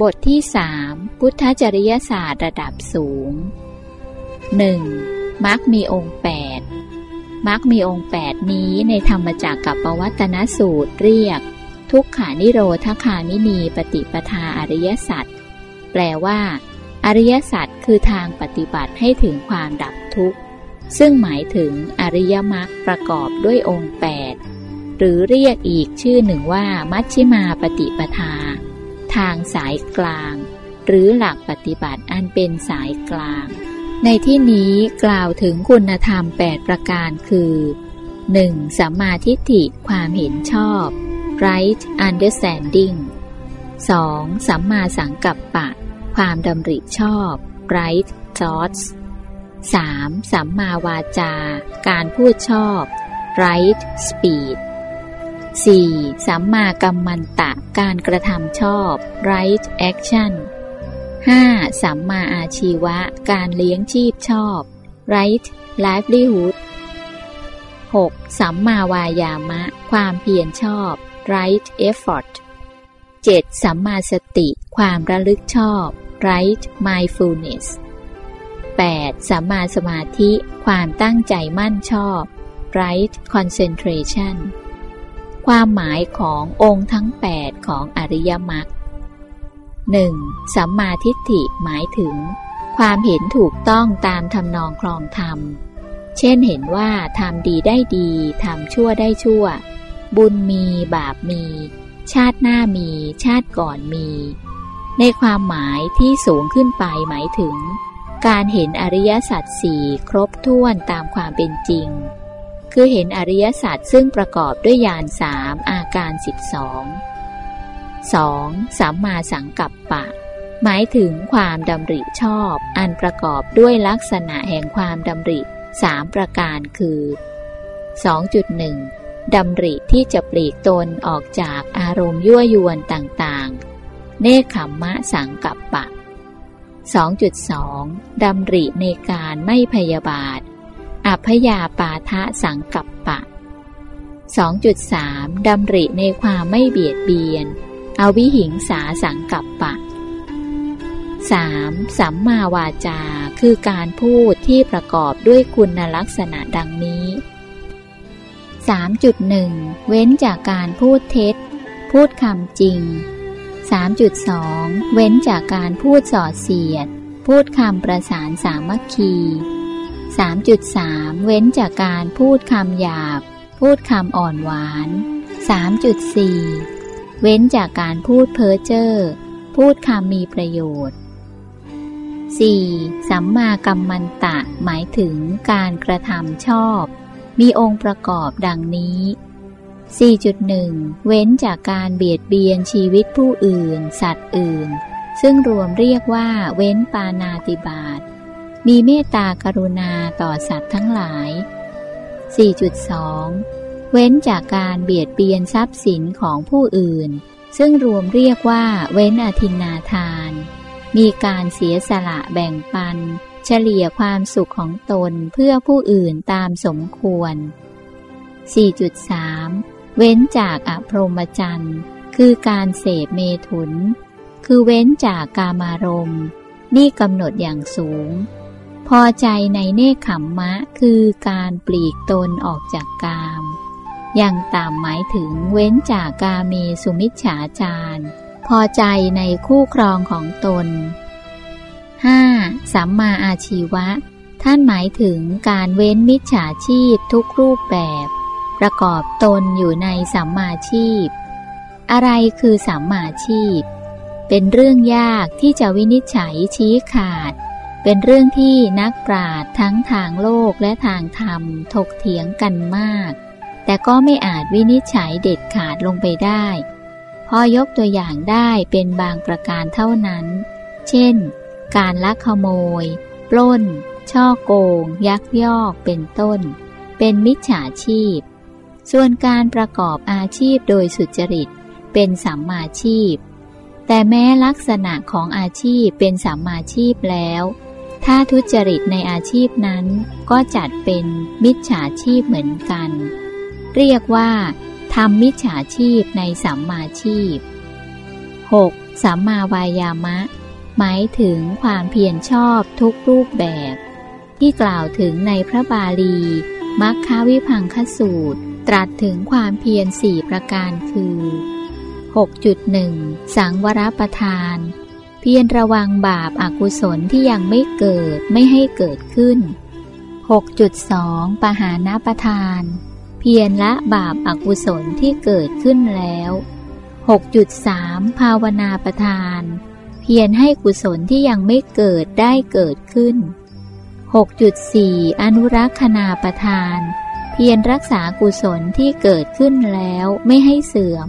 บทที่สามพุทธจริยศาสตร์ระดับสูง 1. มักมีองค์แปดมักมีองค์แปดนี้ในธรรมจักรกับปวัตนสูตรเรียก ทุกขานิโรธคามินีปฏิปทาอริยสัจแปลว่า อริยสัจคือทางปฏิบัติให้ถึงความดับทุกข์ ซึ่งหมายถึงอริยมรรคประกอบด้วยองค์แปดหรือเรียกอีกชื่อหนึ่งว่ามัชฌิมาปฏิปทา ทางสายกลาง หรือหลักปฏิบัติอันเป็นสายกลาง ในที่นี้กล่าวถึงคุณธรรม 8 ประการคือ 1. สัมมาทิฏฐิความเห็นชอบ right understanding 2. สัมมาสังกัปปะ ความดำริชอบ right thoughts 3. สัมมาวาจา การพูดชอบ right speech 4. สัมมากัมมันตะการกระทำชอบ right action 5. สัมมาอาชีวะ การเลี้ยงชีพชอบ right livelihood 6. สัมมาวายามะ ความเพียรชอบ right effort 7. สัมมาสติ ความระลึกชอบ right mindfulness 8. สัมมาสมาธิ ความตั้งใจมั่นชอบ right concentration ความหมายขององค์ทั้ง 8 ของอริยมรรค 1. สัมมาทิฏฐิหมายถึง ความเห็นถูกต้องตามทำนองคลองธรรม เช่นเห็นว่าทำดีได้ดีทำชั่วได้ชั่ว บุญมีบาปมี ชาติหน้ามี ชาติก่อนมี ในความหมายที่สูงขึ้นไปหมายถึง การเห็นอริยสัจสี่ครบถ้วนตามความเป็นจริง คือเห็นอริยสัจซึ่งประกอบด้วยญาณสามอาการสิบสองสัมมาสังกัปปะ หมายถึงความดำริชอบ อันประกอบด้วยลักษณะแห่งความดำริสามประการคือ 2.1ดำริที่จะปลีกตนออกจากอารมณ์ยั่วยวนต่างๆ เนคขมมะสังกัปปะ 2.2ดำริในการไม่พยาบาท อพยาปาทะสังกัปปะ 2.3ดำริในความไม่เบียดเบียน อวิหิงสาสังกัปปะ 3. สัมมาวาจา คือการพูดที่ประกอบด้วยคุณลักษณะดังนี้ 3.1 เว้นจากการพูดเท็จ พูดคำจริง 3.2 เว้นจากการพูดส่อเสียด พูดคำประสานสามัคคี 3.3 เว้นจากการพูดคำหยาบ พูดคำอ่อนหวาน 3.4 เว้นจากการพูดเพ้อเจ้อ พูดคำมีประโยชน์ 4. สัมมากัมมันตะ หมายถึงการกระทำชอบ มีองค์ประกอบดังนี้ 4.1 เว้นจากการเบียดเบียนชีวิตผู้อื่น สัตว์อื่น ซึ่งรวมเรียกว่าเว้นปานาติบาต มีเมตตากรุณาต่อสัตว์ทั้งหลาย 4.2 เว้นจากการเบียดเบียนทรัพย์สินของผู้อื่น ซึ่งรวมเรียกว่าเว้นอธินนาทาน มีการเสียสละแบ่งปัน เฉลี่ยความสุขของตนเพื่อผู้อื่นตามสมควร 4.3 เว้นจากอพรหมจรรย์คือการเสพเมถุน คือเว้นจากกามารมณ์นี่กำหนดอย่างสูง พอใจในเนคขมมะคือการปลีกตนออกจากกาม อย่างต่ำหมายถึงเว้นจากกาเมสุมิจฉาจารพอใจในคู่ครองของตน 5. สัมมาอาชีวะ ท่านหมายถึงการเว้นมิจฉาชีพทุกรูปแบบ ประกอบตนอยู่ในสัมมาชีพ อะไรคือสัมมาชีพ เป็นเรื่องยากที่จะวินิจฉัยชี้ขาด เป็นเรื่องที่นักปราชญ์ทั้งทางโลกและทางธรรมถกเถียงกันมาก แต่ก็ไม่อาจวินิจฉัยเด็ดขาดลงไปได้ พอยกตัวอย่างได้เป็นบางประการเท่านั้น เช่น การลักขโมย ปล้น ช่อโกง ยักยอกเป็นต้น เป็นมิจฉาชีพ ส่วนการประกอบอาชีพโดยสุจริต เป็นสัมมาชีพ แต่แม้ลักษณะของอาชีพเป็นสัมมาชีพแล้ว ถ้าทุจริตในอาชีพนั้นก็จัดเป็นมิจฉาชีพเหมือนกัน เรียกว่าทำมิจฉาชีพในสัมมาชีพ 6. สัมมาวายามะ หมายถึงความเพียรชอบทุกรูปแบบ ที่กล่าวถึงในพระบาลีมัคควิพังคสูตร ตรัสถึงความเพียรสี่ประการคือ 6.1 สังวรประทาน เพียรระวังบาปอากุศลที่ยังไม่เกิดไม่ให้เกิดขึ้น 6.2 ปหานประทาน เพียรละบาปอากุศลที่เกิดขึ้นแล้ว 6.3 ภาวนาประทาน เพียรให้กุศลที่ยังไม่เกิดได้เกิดขึ้น 6.4 อนุรักษณาประทาน เพียรรักษากุศลที่เกิดขึ้นแล้วไม่ให้เสื่อม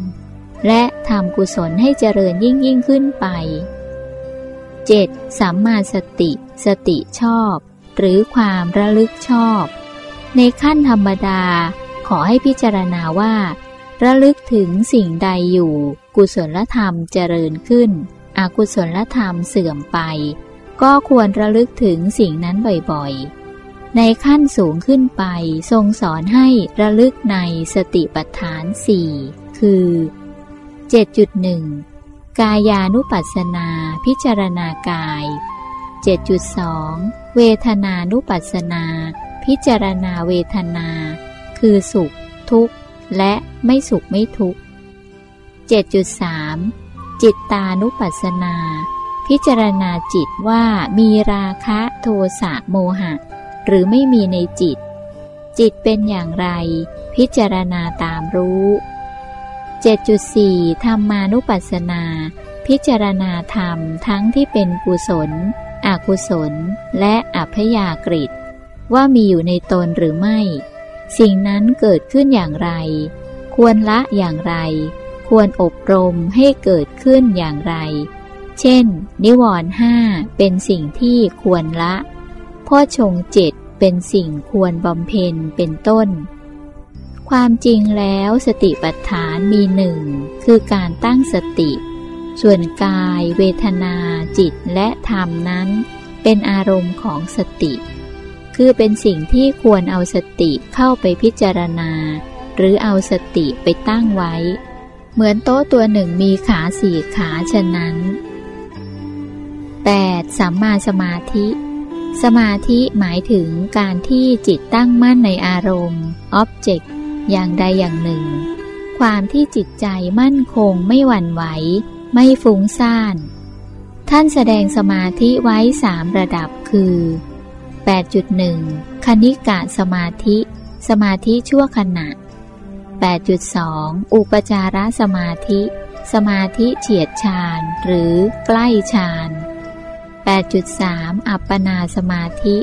และทำกุศลให้เจริญยิ่งยิ่งขึ้นไป 7. สัมมาสติ สติชอบ หรือความระลึกชอบ ในขั้นธรรมดา ขอให้พิจารณาว่า ระลึกถึงสิ่งใดอยู่ กุศลธรรมเจริญขึ้น อกุศลธรรมเสื่อมไป ก็ควรระลึกถึงสิ่งนั้นบ่อยๆ ในขั้นสูงขึ้นไป ทรงสอนให้ระลึกในสติปัฏฐานสี่คือ 7.1 กายานุปัสสนาพิจารณากาย 7.2 เวทนานุปัสสนา พิจารณาเวทนา คือสุข ทุกข์ และไม่สุขไม่ทุกข์ 7.3 จิตตานุปัสสนา พิจารณาจิตว่ามีราคะโทสะโมหะ หรือไม่มีในจิต จิตเป็นอย่างไร พิจารณาตามรู้ 7.4 ธรรมานุปัสสนา พิจารณาธรรมทั้งที่เป็นกุศล อกุศล และอัพยากฤิว่ามีอยู่ในตนหรือไม่ สิ่งนั้นเกิดขึ้นอย่างไร ควรละอย่างไร ควรอบรมให้เกิดขึ้นอย่างไร เช่น นิวรณ์ห้าเป็นสิ่งที่ควรละพ่อชงเจ็ดเป็นสิ่งควรบำเพ็ญเป็นต้น ความจริงแล้วสติปัฏฐานมีหนึ่งคือการตั้งสติ ส่วนกาย เวทนา จิตและธรรมนั้น เป็นอารมณ์ของสติ คือเป็นสิ่งที่ควรเอาสติเข้าไปพิจารณา หรือเอาสติไปตั้งไว้ เหมือนโต๊ะตัวหนึ่งมีขาสี่ขาฉะนั้น 8. สัมมาสมาธิ สมาธิหมายถึงการที่จิตตั้งมั่นในอารมณ์ object อย่างใดอย่างหนึ่ง ความที่จิตใจมั่นคงไม่หวั่นไหว ไม่ฟุ้งซ่าน ท่านแสดงสมาธิไว้สามระดับคือ 8.1 คณิกะสมาธิ สมาธิชั่วขณะ 8.2 อุปจารสมาธิ สมาธิเฉียดฌานหรือใกล้ฌาน 8.3 อัปปนาสมาธิ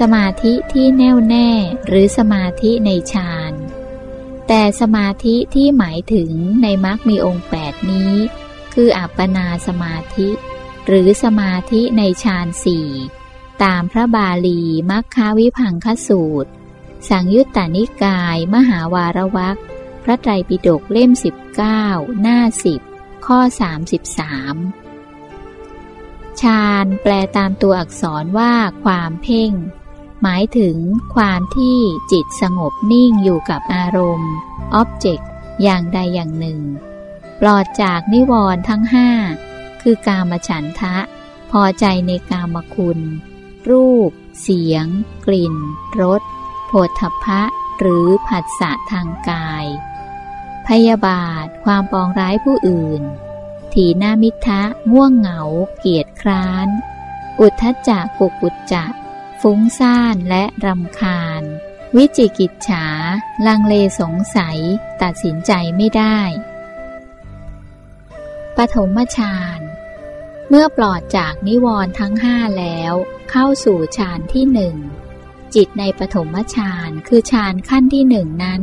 สมาธิที่แน่วแน่หรือสมาธิในฌาน แต่สมาธิที่หมายถึงในมรรคมีองค์แปดนี้ คืออัปปนาสมาธิ หรือสมาธิในฌานสี่ตามพระบาลีมัคคาวิพังคสูตร สังยุตตานิกาย มหาวารวักพระไตรปิฎกเล่ม 19 หน้าสิบข้อ 33 ฌานแปลตามตัวอักษรว่าความเพ่ง หมายถึงความที่จิตสงบนิ่งอยู่กับอารมณ์ object อย่างใดอย่างหนึ่ง ปลอดจากนิวรณ์ทั้งห้าคือกามฉันทะ พอใจในกามคุณ รูป เสียง กลิ่นรสโผฏฐพะ หรือผัสสะทางกาย พยาบาท ความปองร้ายผู้อื่น ถีนามิทะ ง่วงเหงา เกียดคร้าน อุทธจักปุกุจจะ ฟุ้งซ่านและรำคาญ วิจิกิจฉา ลังเลสงสัย ตัดสินใจไม่ได้ ปฐมฌานเมื่อปลอดจากนิวรณ์ทั้งห้าแล้ว เข้าสู่ฌานที่หนึ่งจิตในปฐมฌานคือฌานขั้นที่หนึ่งนั้น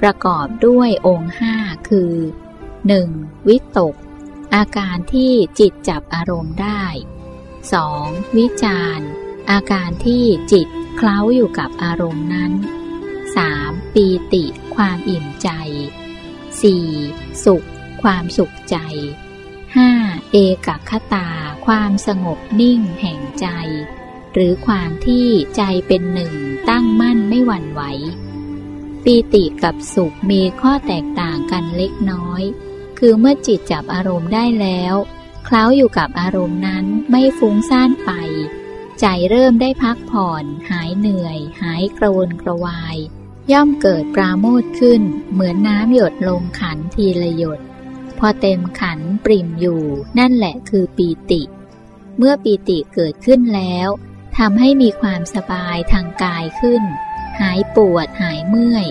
ประกอบด้วยองค์ห้าคือ 1. วิตก อาการที่จิตจับอารมณ์ได้ 2. วิจาร อาการที่จิตเคล้าอยู่กับอารมณ์นั้น 3. ปีติความอิ่มใจ 4. สุข ความสุขใจ 5. เอกคตา ความสงบนิ่งแห่งใจ หรือความที่ใจเป็นหนึ่งตั้งมั่นไม่หวั่นไหวปีติกับสุขมีข้อแตกต่างกันเล็กน้อย คือเมื่อจิตจับอารมณ์ได้แล้ว เคล้าอยู่กับอารมณ์นั้นไม่ฟุ้งซ่านไป ใจเริ่มได้พักผ่อน หายเหนื่อย หายกระวนกระวาย ย่อมเกิดปราโมทขึ้น เหมือนน้ำหยดลงขันทีละหยด พอเต็มขันปริ่มอยู่ นั่นแหละคือปีติ เมื่อปีติเกิดขึ้นแล้วทำให้มีความสบายทางกายขึ้น หายปวดหายเมื่อย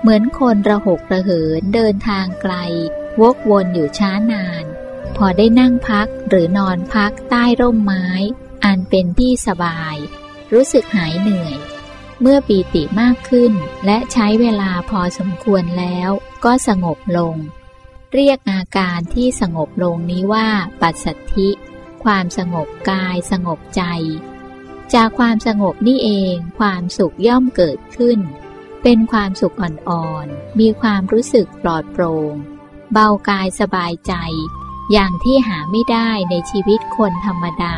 เหมือนคนระหกระเหินเดินทางไกล วกวนอยู่ช้านาน พอได้นั่งพักหรือนอนพักใต้ร่มไม้ อันเป็นที่สบาย รู้สึกหายเหนื่อย เมื่อปีติมากขึ้นและใช้เวลาพอสมควรแล้วก็สงบลง เรียกอาการที่สงบลงนี้ว่าปัสสัทธิ ความสงบกายสงบใจ จากความสงบนี่เองความสุขย่อมเกิดขึ้น เป็นความสุขอ่อนๆ มีความรู้สึกปลอดโปร่งเบากายสบายใจ อย่างที่หาไม่ได้ในชีวิตคนธรรมดา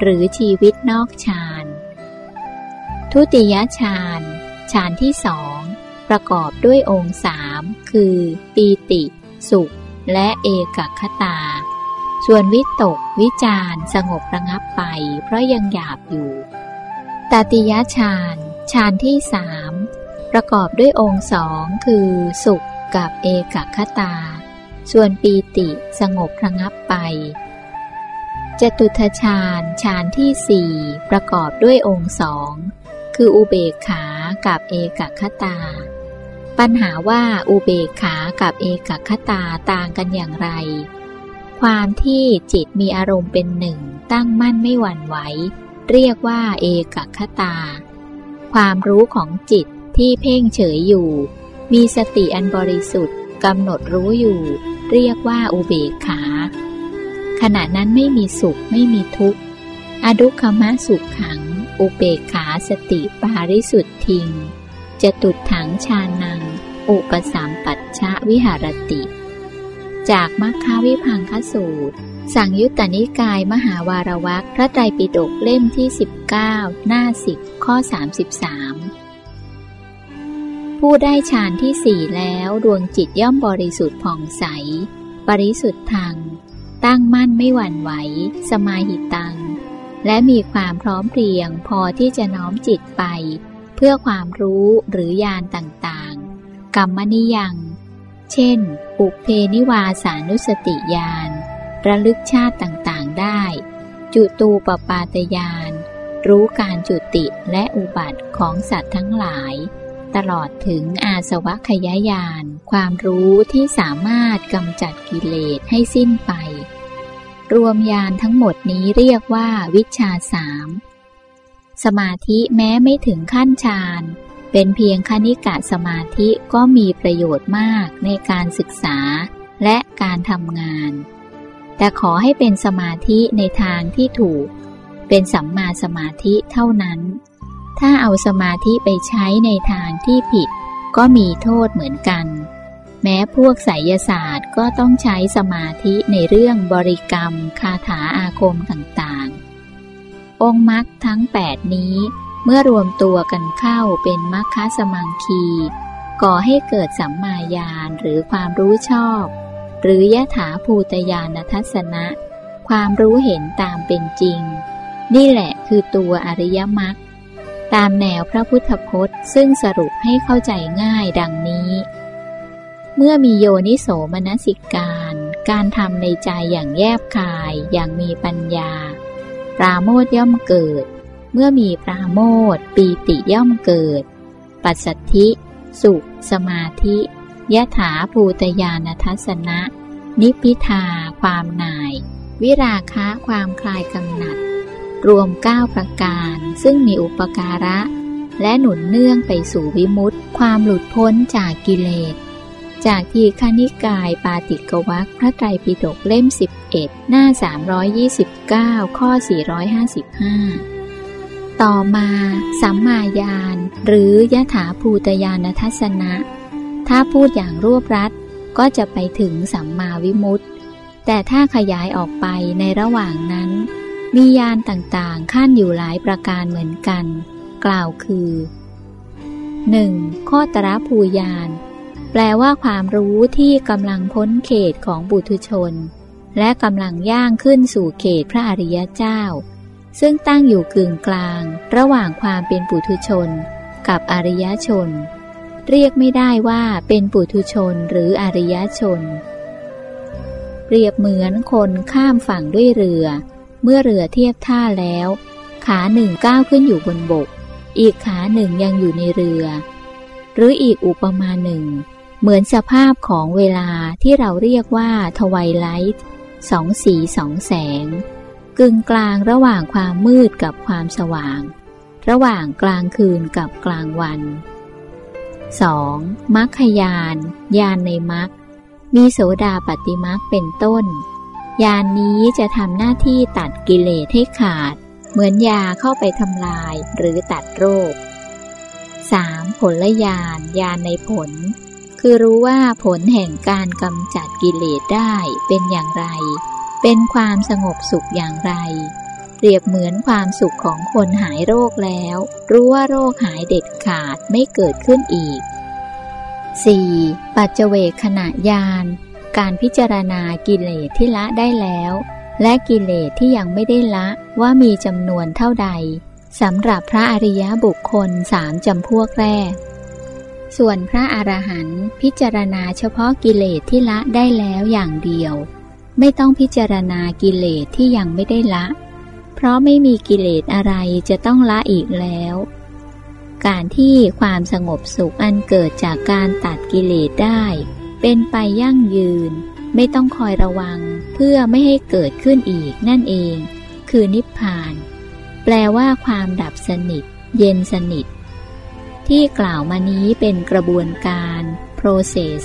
หรือชีวิตนอกฌาน ทุติยฌานฌานที่สองประกอบด้วยองค์สามคือ ปีติ สุข และเอกคตา ส่วนวิตก วิจารสงบระงับไป เพราะยังหยาบอยู่ตติยฌานฌานที่สามประกอบด้วยองค์สองคือ สุขกับเอกคตา ส่วนปีติสงบระงับไป จตุทฌานฌานที่สี่ประกอบด้วยองค์สองคืออุเบกขากับเอกคตา ปัญหาว่าอุเบกขากับเอกคตาต่างกันอย่างไร ความที่จิตมีอารมณ์เป็นหนึ่งตั้งมั่นไม่หวั่นไหวเรียกว่าเอกคตา ความรู้ของจิตที่เพ่งเฉยอยู่ มีสติอันบริสุทธิ์กำหนดรู้อยู่ เรียกว่าอุเบกขา ขณะนั้นไม่มีสุขไม่มีทุกข์ อดุขมะสุขขัง อุเบกขาสติปาริสุทธิง จะตุดถังชานัง อุปสามปัชชะวิหารติ จากมัคคาวิพังคสูตร สั่งยุตตนิกายมหาวารวักพระไตรปิฎกเล่มที่ 19 หน้าสิบข้อ 33ผู้ได้ฌานที่สี่แล้วดวงจิตย่อมบริสุทธิ์ผ่องใสบริสุทธิ์ทาง ตั้งมั่นไม่หวั่นไหว สมาหิตัง และมีความพร้อมเพรียงพอที่จะน้อมจิตไป เพื่อความรู้หรือญาณต่างๆ กรรมนิยัง เช่นปุเพนิวาสานุสติญาณ ระลึกชาติต่างๆได้ จุตูปปาตญาณ รู้การจุติและอุบัติของสัตว์ทั้งหลาย ตลอดถึงอาสวะขยายาน ความรู้ที่สามารถกำจัดกิเลสให้สิ้นไป รวมยานทั้งหมดนี้เรียกว่าวิชาสามสมาธิแม้ไม่ถึงขั้นฌานเป็นเพียงคณิกะสมาธิก็มีประโยชน์มากในการศึกษาและการทำงาน แต่ขอให้เป็นสมาธิในทางที่ถูก เป็นสัมมาสมาธิเท่านั้น ถ้าเอาสมาธิไปใช้ในทางที่ผิดก็มีโทษเหมือนกัน แม้พวกไสยศาสตร์ก็ต้องใช้สมาธิในเรื่องบริกรรม คาถาอาคมต่างๆ องค์มรรคทั้งแปดนี้เมื่อรวมตัวกันเข้าเป็นมัคคสมังคี ก่อให้เกิดสัมมาญาณหรือความรู้ชอบ หรือยะถาภูตยานทัศนะ ความรู้เห็นตามเป็นจริง นี่แหละคือตัวอริยมรรคตามแนวพระพุทธพจน์ ซึ่งสรุปให้เข้าใจง่ายดังนี้ เมื่อมีโยนิโสมนสิการ การทำในใจอย่างแยบคาย อย่างมีปัญญา ปราโมทย่อมเกิด เมื่อมีปราโมทปีติย่อมเกิด ปัสสัทธิ สุข สมาธิยะถาภูตยานทัศนะ นิพิทา ความหน่าย วิราคะความคลายกำหนัด รวมเก้าประการซึ่งมีอุปการะ และหนุนเนื่องไปสู่วิมุตติ ความหลุดพ้นจากกิเลส จากทีคณิกายปาติกวักพระไตรปิฎกเล่ม 11 หน้า 329 ข้อ 455 ต่อมาสัมมาญาณหรือยถาภูตยานทัศนะ ถ้าพูดอย่างรวบรัดก็จะไปถึงสัมมาวิมุตติ แต่ถ้าขยายออกไปในระหว่างนั้น มียานต่างๆขั้นอยู่หลายประการเหมือนกัน กล่าวคือ 1. ข้อตรภูยาน แปลว่าความรู้ที่กำลังพ้นเขตของบุตุชน และกำลังย่างขึ้นสู่เขตพระอริยเจ้า ซึ่งตั้งอยู่กึ่งกลาง ระหว่างความเป็นปุถุชน กับอริยชน เรียกไม่ได้ว่าเป็นปุถุชนหรืออริยชน เปรียบเหมือนคนข้ามฝั่งด้วยเรือ เมื่อเรือเทียบท่าแล้ว ขาหนึ่งก้าวขึ้นอยู่บนบก อีกขาหนึ่งยังอยู่ในเรือ หรืออีกอุปมาหนึ่ง เหมือนสภาพของเวลาที่เราเรียกว่าทวายไลท์สองสีสองแสง กึ่งกลางระหว่างความมืดกับความสว่าง ระหว่างกลางคืนกับกลางวัน 2. มัคคยาน ยานในมัคมีโสดาปฏิมัคเป็นต้น ยานนี้จะทำหน้าที่ตัดกิเลสให้ขาด เหมือนยาเข้าไปทำลายหรือตัดโรค 3. ผลยาน ยานในผล คือรู้ว่าผลแห่งการกำจัดกิเลสได้เป็นอย่างไร เป็นความสงบสุขอย่างไร เปรียบเหมือนความสุขของคนหายโรคแล้ว รู้ว่าโรคหายเด็ดขาดไม่เกิดขึ้นอีก 4. ปัจเจเวขณะยานการพิจารณากิเลสที่ละได้แล้ว และกิเลสที่ยังไม่ได้ละว่ามีจำนวนเท่าใดสำหรับพระอริยบุคคลสามจำพวกแรก ส่วนพระอรหันต์พิจารณาเฉพาะกิเลสที่ละได้แล้วอย่างเดียว ไม่ต้องพิจารณากิเลสที่ยังไม่ได้ละ เพราะไม่มีกิเลสอะไรจะต้องละอีกแล้ว การที่ความสงบสุขอันเกิดจากการตัดกิเลสได้ เป็นไปยั่งยืน ไม่ต้องคอยระวังเพื่อไม่ให้เกิดขึ้นอีกนั่นเอง คือนิพพาน แปลว่าความดับสนิท เย็นสนิท ที่กล่าวมานี้เป็นกระบวนการ process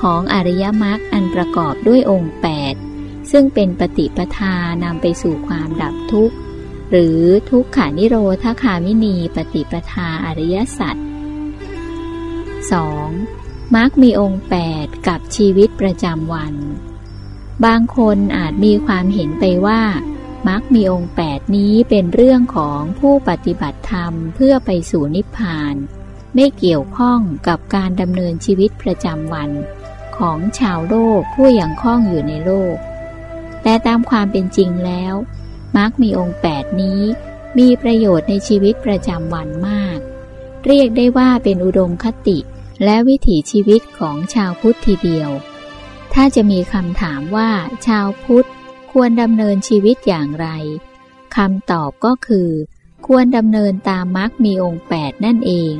ของอริยมรรคอันประกอบด้วยองค์ 8 ซึ่งเป็นปฏิปทานำไปสู่ความดับทุกข์ หรือทุกขานิโรธคามินีปฏิปทาอริยสัจ 2. มรรคมีองค์ 8 กับชีวิตประจำวัน บางคนอาจมีความเห็นไปว่ามรรคมีองค์ 8 นี้เป็นเรื่องของผู้ปฏิบัติธรรมเพื่อไปสู่นิพพาน ไม่เกี่ยวข้องกับการดำเนินชีวิตประจำวัน ของชาวโลกผู้ยังคล้องอยู่ในโลก แต่ตามความเป็นจริงแล้วมักมีองค์แปดนี้ มีประโยชน์ในชีวิตประจำวันมาก เรียกได้ว่าเป็นอุดมคติและวิถีชีวิตของชาวพุทธทีเดียว ถ้าจะมีคำถามว่าชาวพุทธควรดำเนินชีวิตอย่างไรคำตอบก็คือ ควรดำเนินตามมรรคมีองค์แปดนั่นเอง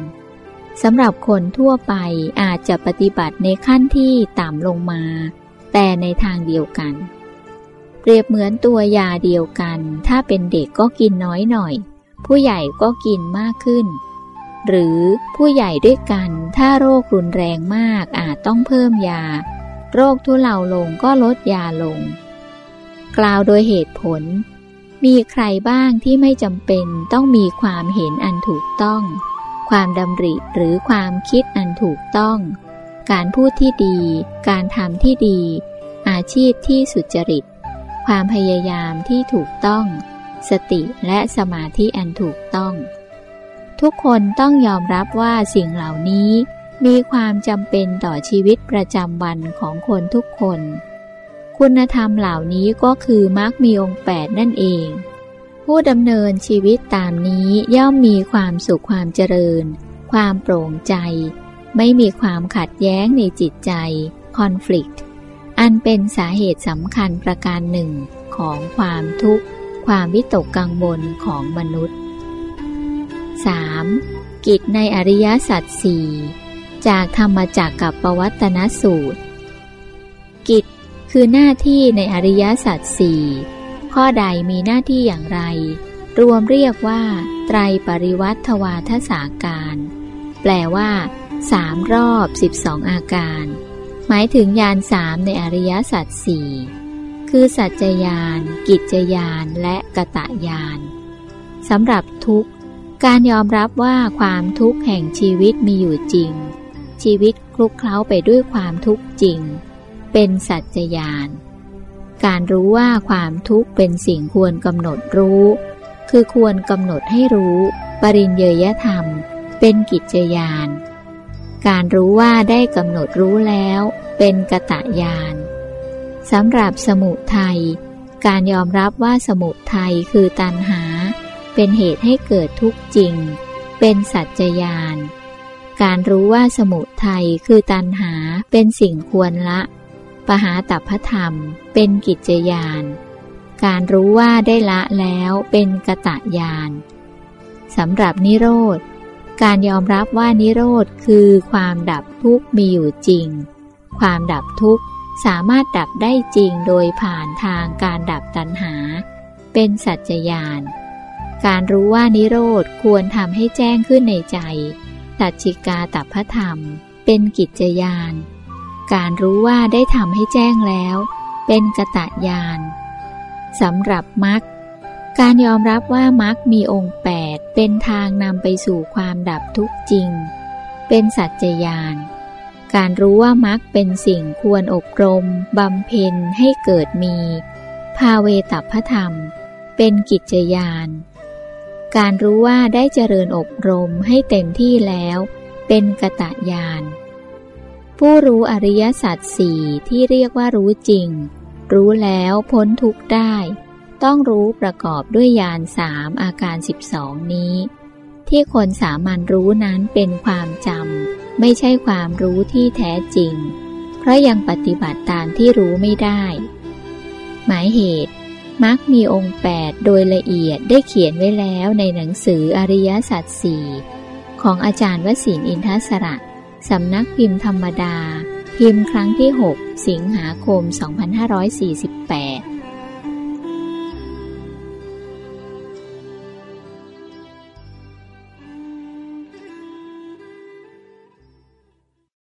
สำหรับคนทั่วไปอาจจะปฏิบัติในขั้นที่ต่ำลงมา แต่ในทางเดียวกัน เปรียบเหมือนตัวยาเดียวกัน ถ้าเป็นเด็กก็กินน้อยหน่อย ผู้ใหญ่ก็กินมากขึ้น หรือผู้ใหญ่ด้วยกันถ้าโรครุนแรงมากอาจต้องเพิ่มยา โรคทุเลาลงก็ลดยาลง กล่าวโดยเหตุผล มีใครบ้างที่ไม่จำเป็นต้องมีความเห็นอันถูกต้อง ความดำริหรือความคิดอันถูกต้อง การพูดที่ดี การทำที่ดี อาชีพที่สุจริต ความพยายามที่ถูกต้อง สติและสมาธิอันถูกต้อง ทุกคนต้องยอมรับว่าสิ่งเหล่านี้มีความจำเป็นต่อชีวิตประจำวันของคนทุกคน คุณธรรมเหล่านี้ก็คือมรรคมีองค์แปดนั่นเอง ผู้ดำเนินชีวิตตามนี้ย่อมมีความสุขความเจริญ ความโปร่งใจ ไม่มีความขัดแย้งในจิตใจ conflict อันเป็นสาเหตุสำคัญประการหนึ่งของความทุกข์ ความวิตกกังวลของมนุษย์ 3. กิจในอริยสัจสี่จากธรรมจักกับปวัตนสูตร กิจคือหน้าที่ในอริยสัจสี่ ข้อใดมีหน้าที่อย่างไร รวมเรียกว่า ไตรปริวัตวาทศาการ แปลว่าสามรอบสิบสองอาการ หมายถึงยานสามในอริยสัจสี่คือสัจจยาน กิจยานและกะตะยานสำหรับทุกการยอมรับว่าความทุกข์แห่งชีวิตมีอยู่จริง ชีวิตคลุกเคล้าไปด้วยความทุกข์จริง เป็นสัจจยาน การรู้ว่าความทุกข์เป็นสิ่งควรกำหนดรู้ คือควรกำหนดให้รู้ ปริญเยยธรรม เป็นกิจยาน การรู้ว่าได้กำหนดรู้แล้ว เป็นกตะญาณสำหรับสมุทัยการยอมรับว่าสมุทัยคือตัณหา เป็นเหตุให้เกิดทุกข์จริง เป็นสัจจญาณการรู้ว่าสมุทัยคือตัณหาเป็นสิ่งควรละ ปหาตัพธรรม เป็นกิจยาน การรู้ว่าได้ละแล้วเป็นกะตะยานสำหรับนิโรธ การยอมรับว่านิโรธคือความดับทุกข์มีอยู่จริง ความดับทุกข์สามารถดับได้จริงโดยผ่านทางการดับตัณหา เป็นสัจจญาน การรู้ว่านิโรธควรทำให้แจ้งขึ้นในใจ ตัชิกาตัพธรรม เป็นกิจยาน การรู้ว่าได้ทำให้แจ้งแล้ว เป็นกะตะยานสำหรับมรรคการยอมรับว่ามรรคมีองค์แปดเป็นทางนำไปสู่ความดับทุกข์จริง เป็นสัจจญานการรู้ว่ามรรคเป็นสิ่งควรอบรมบำเพ็ญให้เกิดมี ภาเวตัพธรรม เป็นกิจยาน การรู้ว่าได้เจริญอบรมให้เต็มที่แล้ว เป็นกะตะยาน ผู้รู้อริยสัจสี่ที่เรียกว่ารู้จริง รู้แล้วพ้นทุกข์ได้ ต้องรู้ประกอบด้วยญาณสามอาการสิบสองนี้ ที่คนสามัญรู้นั้นเป็นความจำไม่ใช่ความรู้ที่แท้จริง เพราะยังปฏิบัติตามที่รู้ไม่ได้ หมายเหตุมักมีองค์แปดโดยละเอียดได้เขียนไว้แล้วในหนังสืออริยสัจสี่ของอาจารย์วสินอินทศระ สำนักพิมพ์ธรรมดา พิมพ์ครั้งที่ 6 สิงหาคม 2548